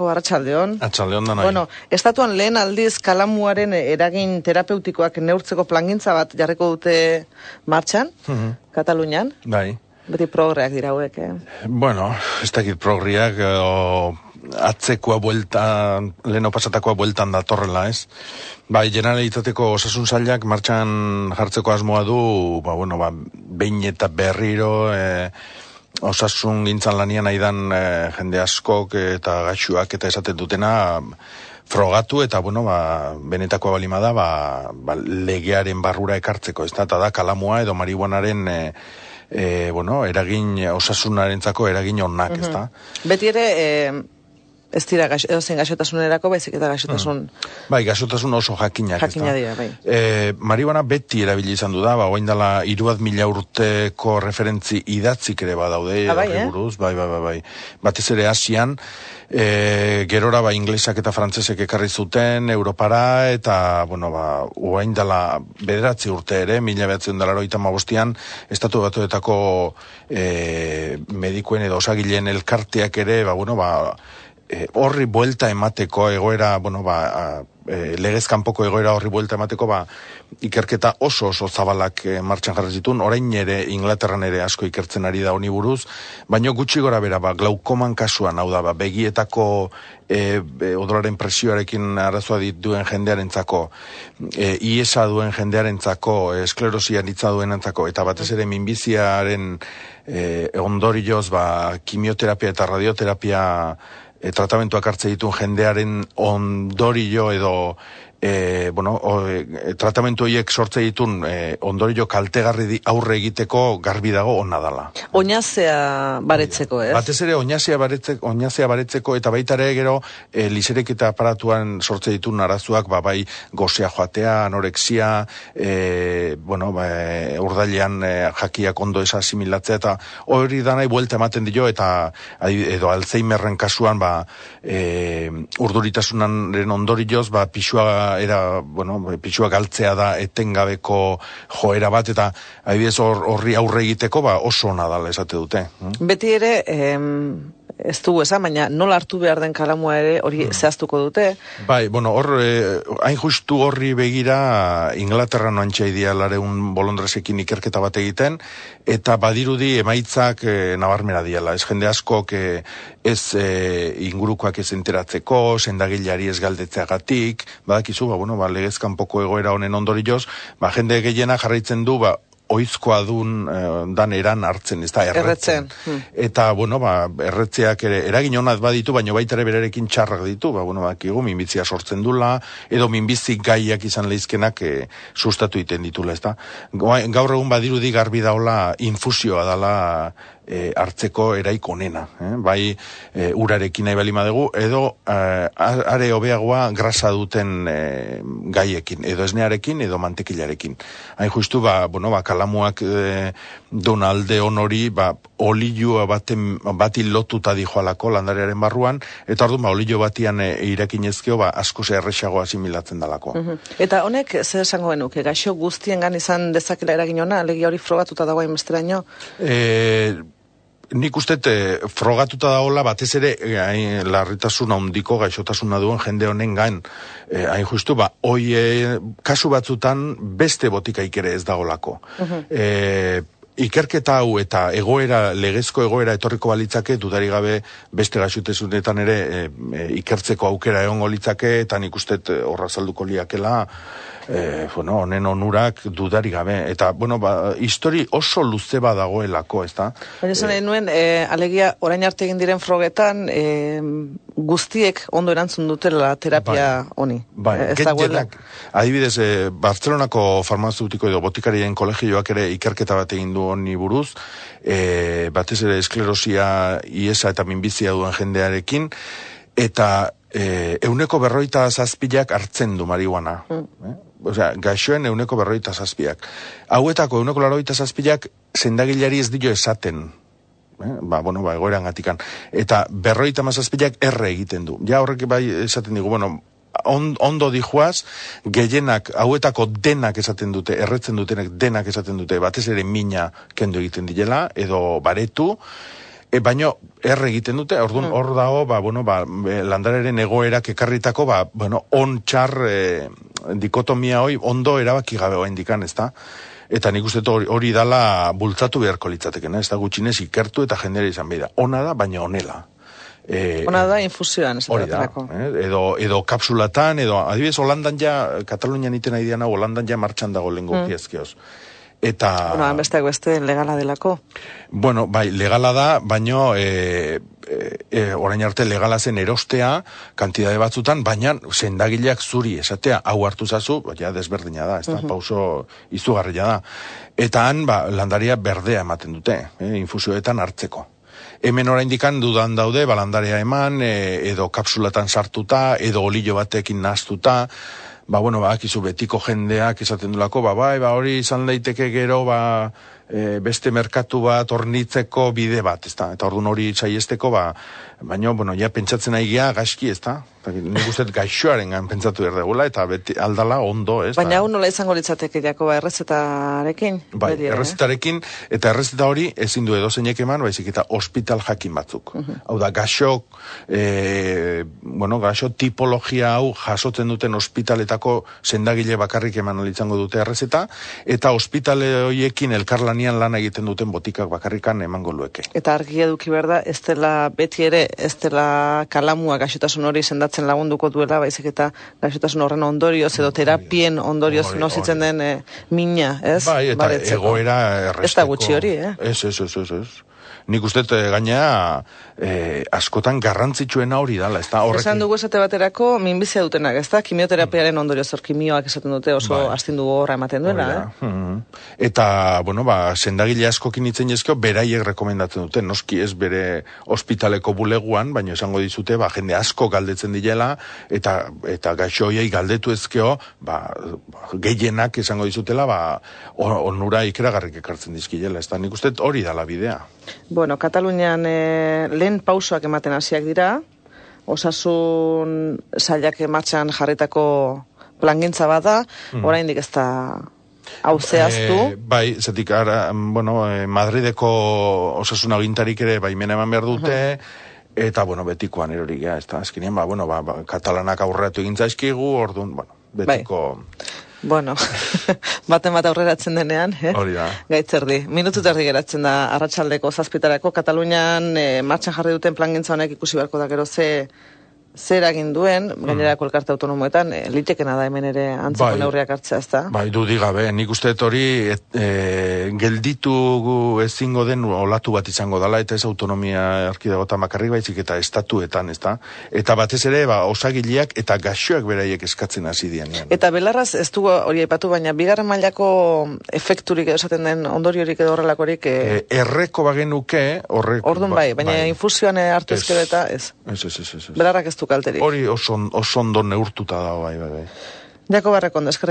Paco, Arratxaldeon. Arratxaldeon da. Bueno, estatuan lehen aldiz kalamuaren eragin terapeutikoak neurtzeko plangintza bat jarreko dute martxan, Mhm. Katalunian. Bai. Beti progreak dira hauek, eh? Bueno, ez dakit progriak, o, atzekoa buelta, leno pasatakoa bueltan datorrela, ez? Bai, generalitateko osasun zailak martxan jartzeko asmoa du, ba, bueno, ba, behin eta berriro, e, osasun gintzan lanian aidan e, jende askok eta gaixuak eta esaten dutena, frogatu eta, bueno, ba, benetakoa balima da, ba, ba, legearen barrura ekartzeko, ez da, eta da, kalamua edo marihuanaren, e, e, bueno, eragin, osasunarentzako eragin onak, ez da? Beti ere, eh, ez dira gaixo, edo zen gaixotasunerako, baizik eta gaixotasun Bai, gasotasun oso jakinak, jakina dira, bai. E, marihuana beti erabili izan du da, ba, oain dela iruat mila urteko referentzi idatzik ere badaude, Ah, bai, eh? buruz, bai, bai, bai, bai. Batez ere Asian, e, gerora ba, inglesak eta frantzesek ekarri zuten, Europara, eta, bueno, ba, oain dela bederatzi urte ere, mila behatzen dela roita magostian, estatu batuetako e, medikuen edo osagileen elkarteak ere, ba, bueno, ba, e, horri buelta emateko egoera, bueno, ba, a, e, legez kanpoko egoera horri buelta emateko, ba, ikerketa oso oso zabalak e, martxan jarri zituen, orain ere Inglaterran ere asko ikertzen ari da honi buruz, baino gutxi gora bera, ba, glaukoman kasuan, hau da, ba, begietako e, e, odolaren presioarekin arazoa dituen jendearentzako, e, iesa duen jendearentzako, esklerosia ditza duenentzako, eta batez ere minbiziaren e, ondorioz, ba, kimioterapia eta radioterapia e, tratamentuak hartze dituen jendearen ondorio edo e, bueno, o, e, tratamentu horiek sortze ditun e, ondorio kaltegarri aurre egiteko garbi dago ona dala. Oinazea baretzeko, ez? Batez ere oinazea baretzeko, oinazea baretzeko eta baita ere gero e, liserek eta aparatuan sortze ditun arazuak ba, bai gozea joatea, anorexia, e, bueno, ba, e, urdailean e, jakiak ondo ez asimilatzea eta hori da nahi buelta ematen dio eta edo Alzheimerren kasuan ba, e, urduritasunaren ondorioz ba, pixua era, bueno, pixua galtzea da etengabeko joera bat eta adibidez hor- horri aurre egiteko ba, oso ona dala esate dute. mm? Beti ere, em, ez dugu esan, baina nola hartu behar den kalamua ere hori Mm. zehaztuko dute. Bai, bueno, hor, eh, hain justu horri begira, Inglaterra noan txaidia lareun bolondresekin ikerketa bat egiten, eta badirudi emaitzak eh, nabarmena diala. Ez jende asko que ez eh, ingurukoak ez enteratzeko, sendagilari ez galdetzeagatik, badakizu, ba, bueno, ba, legezkan poko egoera honen ondorioz, ba, jende gehiena jarraitzen du, ba, oizkoa dun eh, dan eran hartzen, ez da, erretzen. Erretzen, hmm. Eta, bueno, ba, erretzeak ere, eragin honat baditu, baina baita ere berarekin txarrak ditu, ba, bueno, bakigu, minbizia sortzen dula, edo minbizik gaiak izan leizkenak e, sustatu iten ditula, ez da. Gaur egun badirudi garbi daula infusioa dala e, hartzeko eraik onena, eh? bai e, urarekin nahi bali dugu, edo e, are hobeagoa grasa duten e, gaiekin, edo esnearekin, edo mantekilarekin. Hain justu, ba, bueno, ba, kalamuak e, dun alde honori, ba, olioa baten, bati lotuta dijoalako landarearen barruan, eta orduan, ba, olio batian e, irakinezkeo, ba, asko erresago asimilatzen dalako. Eta honek, zer esango genuke, gaixo guztiengan izan dezakela eragin ona, legia hori frogatuta dagoen besteraino. E, nik uste e, frogatuta dagoela batez ere e, hain larritasun handiko gaixotasuna duen jende honen gain. E, hain justu ba hoi e, kasu batzutan beste botikaik ere ez dagolako. E, ikerketa hau eta egoera, legezko egoera etorriko balitzake, dudari gabe beste gaixotesunetan ere e, e, ikertzeko aukera egongo litzake, eta nik uste horra zalduko liakela, e, bueno, honen onurak dudari gabe. Eta, bueno, ba, histori oso luze badagoelako, ez da? Baina esan nahi nuen, e, alegia orain arte egin diren frogetan, e, guztiek ondo erantzun dutela terapia honi. Bai, Eh, ez dagoela- gehienak, adibidez, e, Barcelonako farmazeutiko edo botikarien kolegioak ere ikerketa bat egin du honi buruz, e, batez ere esklerosia, iesa eta minbizia duen jendearekin, eta e, euneko berroita zazpilak hartzen du marihuana. Eh? Osea, gaixoen euneko berroita zazpiak. Hauetako euneko laroita zazpilak sendagilari ez dio esaten. Eh? Ba, bueno, ba, egoeran gatikan. Eta berroita mazazpilak erre egiten du. Ja horrek bai esaten digu, bueno, on, ondo dijoaz, gehienak, hauetako denak esaten dute, erretzen dutenek denak esaten dute, batez ere mina kendu egiten diela, edo baretu, E, baino, erre egiten dute, orduan Hmm. hor dago, ba, bueno, ba, e, landararen egoerak ekarritako, ba, bueno, on txar e, dikotomia hoi ondo erabaki gabe hoa indikan, ez da? Eta nik uste hori, hori dala bultzatu beharko litzatekena, ez da gutxinez ikertu eta jendera izan behar. Ona da, baina onela. E, Ona da infusioan, ez Hori da, eh? edo, edo kapsulatan, edo, adibidez, Holandan ja, Katalunian iten nahi diana, Holandan ja martxan dago lengo mm. Eta... Bueno, besteak beste legala delako. Bueno, bai, legala da, baino e, e, orain arte legala zen erostea kantidade batzutan, baina sendagileak zuri esatea, hau hartu zazu, ja desberdina da, ez da, pauso izugarria da. Eta han, ba, landaria berdea ematen dute, eh, infusioetan hartzeko. Hemen oraindikan dudan daude, balandaria eman, e, edo kapsulatan sartuta, edo olillo batekin naztuta, ba, bueno, ba, akizu betiko jendeak esaten dulako, ba, bai, ba, hori izan daiteke gero, ba, e, beste merkatu bat ornitzeko bide bat, ezta? Eta orduan hori saiesteko, ba, baina, bueno, ja pentsatzen nahi gea gaizki, ezta? Nik uste gaixoaren gan pentsatu behar degula, eta beti aldala ondo, ez? Baina hau nola izango litzateke Jakoba errezetarekin? Bai, Beti ere, eh? errezetarekin, eta errezeta hori ezin du edo zeinek eman, baizik eta hospital jakin batzuk. Hau da, gaixo, e, bueno, gaixo tipologia hau jasotzen duten ospitaletako sendagile bakarrik eman litzango dute errezeta, eta ospitale horiekin elkarlanian lan egiten duten botikak bakarrikan emango lueke. Eta argi eduki behar da, ez dela beti ere, ez dela kalamua gaixotasun hori sendatzen lagunduko duela, baizik eta gaixotasun horren ondorioz edo terapien ondorioz nozitzen den e, mina, ez? Bai, eta Baretzeko. egoera erresteko. Ez da gutxi hori, eh? Ez, ez, ez, ez, ez. Nik uste eh, gainera eh, askotan garrantzitsuena hori dala, ez da horrek... Esan dugu esate baterako minbizia dutenak, ez da? Kimioterapiaren ondorioz hor kimioak esaten dute oso Bai. astindu horra ematen duela, eh? da. Mhm. Eta, bueno, ba, sendagile askokin itzen jezkeo, beraiek rekomendatzen dute, noski ez bere ospitaleko buleguan, baina esango dizute, ba, jende asko galdetzen dilela, eta, eta gaixo hoiei galdetu ezkeo, ba, gehienak esango dizutela, ba, onura ikeragarrik ekartzen dizkilela, ez da, nik uste hori dala bidea. Bueno, Katalunian e, lehen pausoak ematen hasiak dira, osasun zailak martxan jarritako plangintza bada, Hmm. oraindik ez da hau zehaztu. Eh, bai, zetik, ara, bueno, eh, Madrideko osasun agintarik ere baimena eman behar dute, eta, bueno, betikoan erori gea, ez da, azkenean, ba, bueno, ba, ba, katalanak aurreatu egin zaizkigu, orduan, bueno, betiko... Bueno, baten bat aurreratzen denean, eh? Hori da. Gaitzerdi. Minutu terdi geratzen da arratsaldeko zazpitarako. Katalunian eh, martxan jarri duten plangintza honek ikusi beharko da gero ze zer egin duen, gainerako elkarte autonomoetan, eh, litekena da hemen ere antzeko Bai. neurriak hartzea, ez da? Bai, dudi gabe, nik uste dut hori e, gelditu ezingo den olatu bat izango dala, eta ez autonomia erkidegotan bakarrik baizik eta estatuetan, ez da? Eta batez ere, ba, osagileak eta gaxoak beraiek eskatzen hasi dianean. Eta belarraz ez dugu hori aipatu, baina bigarren mailako efekturik esaten den ondoriorik edo horrelakorik eh, E, erreko bagenuke, horrek... Orduan bai, baina infusioan eh, hartu Ez. ezkero eta. Ez, ez, ez, ez. ez. Belarrak ez du kalterik. Hori oso, oso ondo neurtuta dago, bai, bai, bai. Jako barrekondo, eskerrik